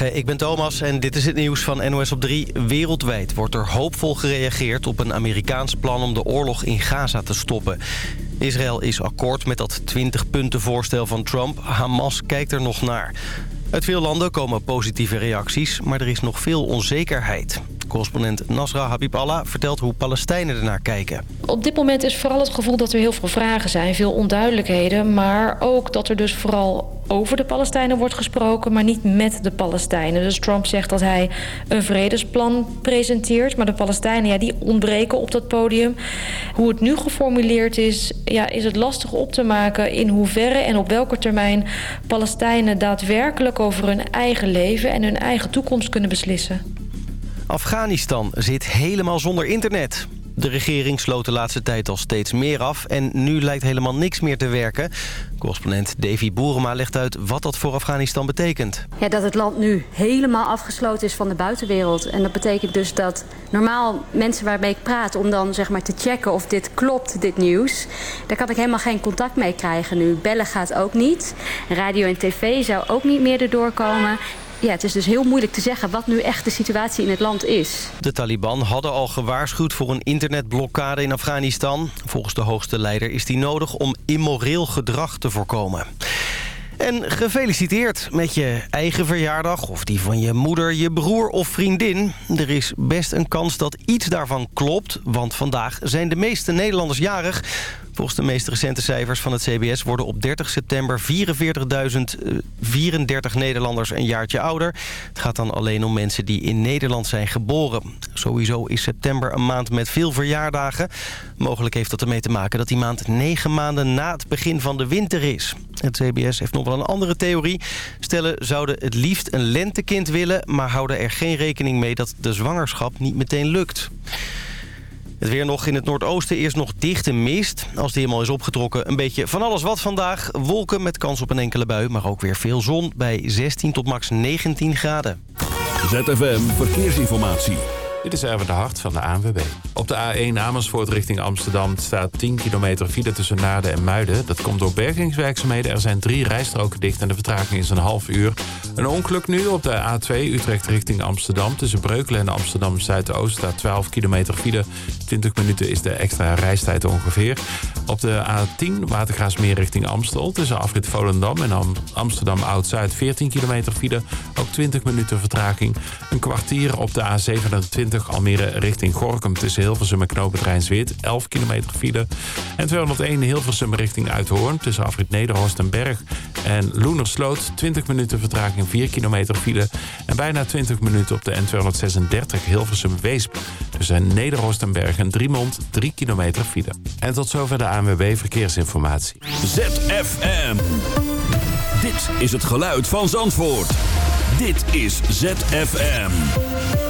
Ik ben Thomas en dit is het nieuws van NOS op 3. Wereldwijd wordt er hoopvol gereageerd op een Amerikaans plan om de oorlog in Gaza te stoppen. Israël is akkoord met dat 20-punten voorstel van Trump. Hamas kijkt er nog naar. Uit veel landen komen positieve reacties, maar er is nog veel onzekerheid. Correspondent Nasra Habib Allah vertelt hoe Palestijnen ernaar kijken. Op dit moment is vooral het gevoel dat er heel veel vragen zijn, veel onduidelijkheden. Maar ook dat er dus vooral over de Palestijnen wordt gesproken, maar niet met de Palestijnen. Dus Trump zegt dat hij een vredesplan presenteert, maar de Palestijnen ja, die ontbreken op dat podium. Hoe het nu geformuleerd is, ja, is het lastig op te maken in hoeverre en op welke termijn Palestijnen daadwerkelijk over hun eigen leven en hun eigen toekomst kunnen beslissen. Afghanistan zit helemaal zonder internet. De regering sloot de laatste tijd al steeds meer af en nu lijkt helemaal niks meer te werken. Correspondent Davy Boerema legt uit wat dat voor Afghanistan betekent. Ja, dat het land nu helemaal afgesloten is van de buitenwereld. En dat betekent dus dat normaal mensen waarmee ik praat... om dan zeg maar te checken of dit klopt, dit nieuws... daar kan ik helemaal geen contact mee krijgen nu. Bellen gaat ook niet. Radio en tv zou ook niet meer erdoor komen ja, het is dus heel moeilijk te zeggen wat nu echt de situatie in het land is. De Taliban hadden al gewaarschuwd voor een internetblokkade in Afghanistan. Volgens de hoogste leider is die nodig om immoreel gedrag te voorkomen. En gefeliciteerd met je eigen verjaardag of die van je moeder, je broer of vriendin. Er is best een kans dat iets daarvan klopt, want vandaag zijn de meeste Nederlanders jarig. Volgens de meest recente cijfers van het CBS worden op 30 september 44.034 Nederlanders een jaartje ouder. Het gaat dan alleen om mensen die in Nederland zijn geboren. Sowieso is september een maand met veel verjaardagen. Mogelijk heeft dat ermee te maken dat die maand negen maanden na het begin van de winter is. Het CBS heeft nog wel een andere theorie. Stellen zouden het liefst een lentekind willen... maar houden er geen rekening mee dat de zwangerschap niet meteen lukt. Het weer nog in het noordoosten eerst nog dichte mist. Als die helemaal is opgetrokken, een beetje van alles wat vandaag. Wolken met kans op een enkele bui, maar ook weer veel zon bij 16 tot max 19 graden. ZFM Verkeersinformatie. Dit is even de hart van de ANWB. Op de A1 Amersfoort richting Amsterdam staat 10 kilometer file tussen Naarden en Muiden. Dat komt door bergingswerkzaamheden. Er zijn drie rijstroken dicht en de vertraging is een half uur. Een ongeluk nu op de A2 Utrecht richting Amsterdam. Tussen Breukelen en Amsterdam Zuidoost staat 12 kilometer file. 20 minuten is de extra reistijd ongeveer. Op de A10 Watergraasmeer richting Amstel. Tussen Afrit Volendam en Amsterdam Oud-Zuid 14 kilometer file. Ook 20 minuten vertraging. Een kwartier op de A27 Almere richting Gorkum tussen Hilversum en Knoopend Rijnsweert. 11 kilometer file. En 201 Hilversum richting Uithoorn tussen Afrit Nederhorst en Berg. En Loenersloot 20 minuten vertraging 4 kilometer file. En bijna 20 minuten op de N236 Hilversum-Weesp. Tussen Nederhorst en Berg en Driemond 3 kilometer file. En tot zover de ANWB Verkeersinformatie. ZFM. Dit is het geluid van Zandvoort. Dit is ZFM.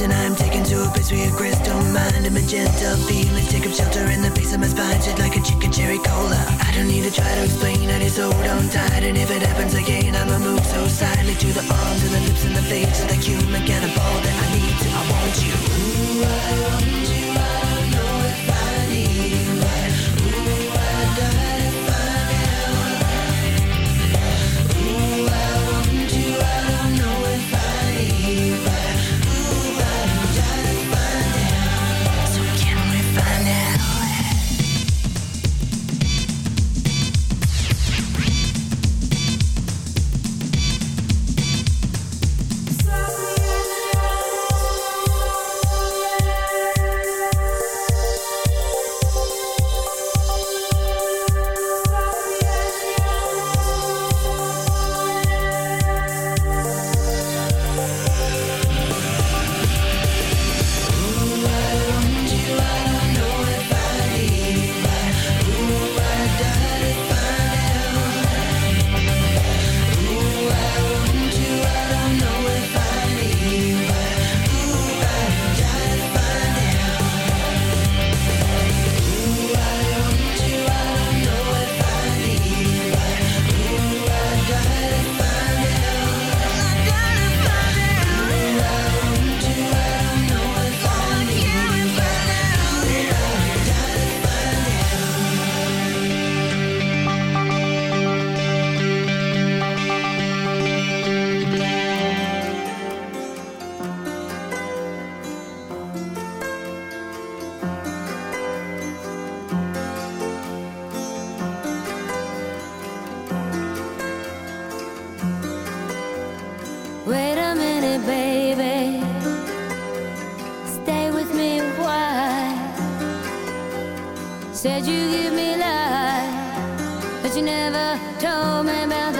And I'm taken to a place where your crystal mind And magenta feelings take up shelter in the base of my spine Shit like a chicken cherry cola. I don't need to try to explain, I just hold on tight. And if it happens again, I'ma move so silently To the arms and the lips and the face of the human cannibal That I need to, I want you. Ooh, I want you, Wait a minute, baby. Stay with me while. Said you give me life, but you never told me about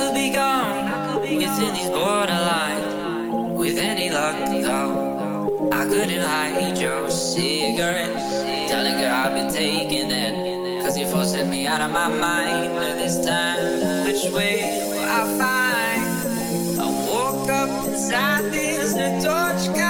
could be gone within these borderlines. With any luck, though, I couldn't hide your cigarette. Telling her I've been taking it Cause you forcing me out of my mind. And this time, which way will I find? I woke up inside this torch.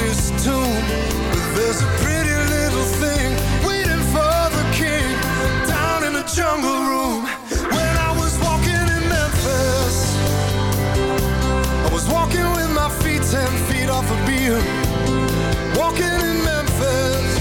his tomb. But there's a pretty little thing waiting for the king down in the jungle room. When I was walking in Memphis. I was walking with my feet ten feet off. Walking in Memphis.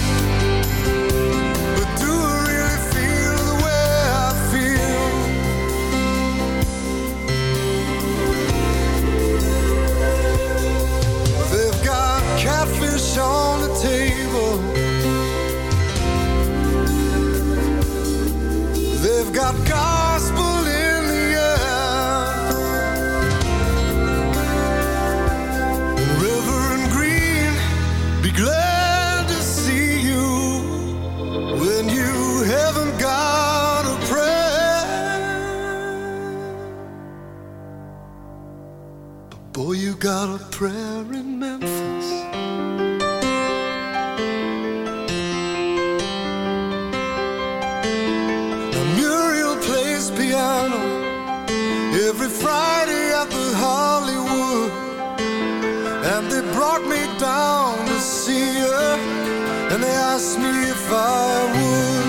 The Hollywood. And they brought me down to see her And they asked me if I would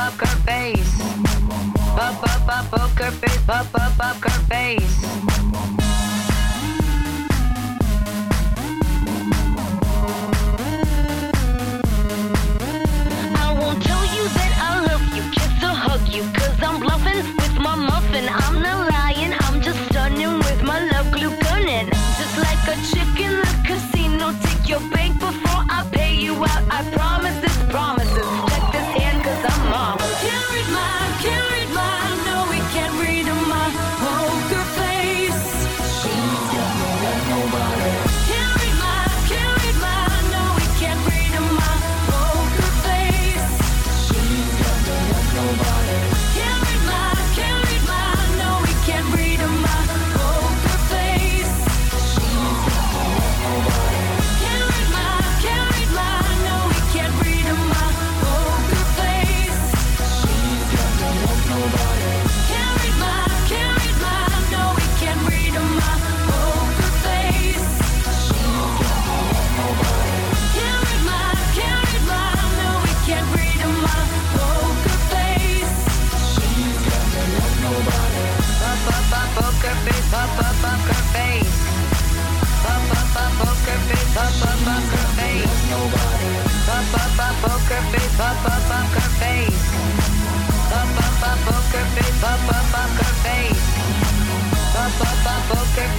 poker face. up pop, poker face. up pop, poker face.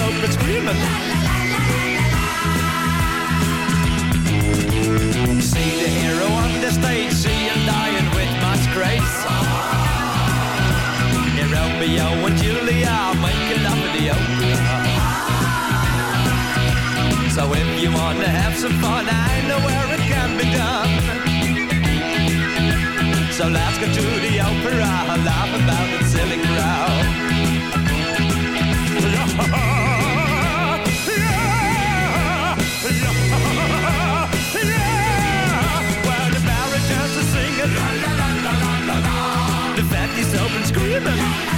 up and screaming. See the hero on the stage, see him dying with much grace. Here Romeo and Julia make a love video. So if you wanna have some fun, I know where it can be done. So let's go to the opera, laugh about the silly crowd. screaming.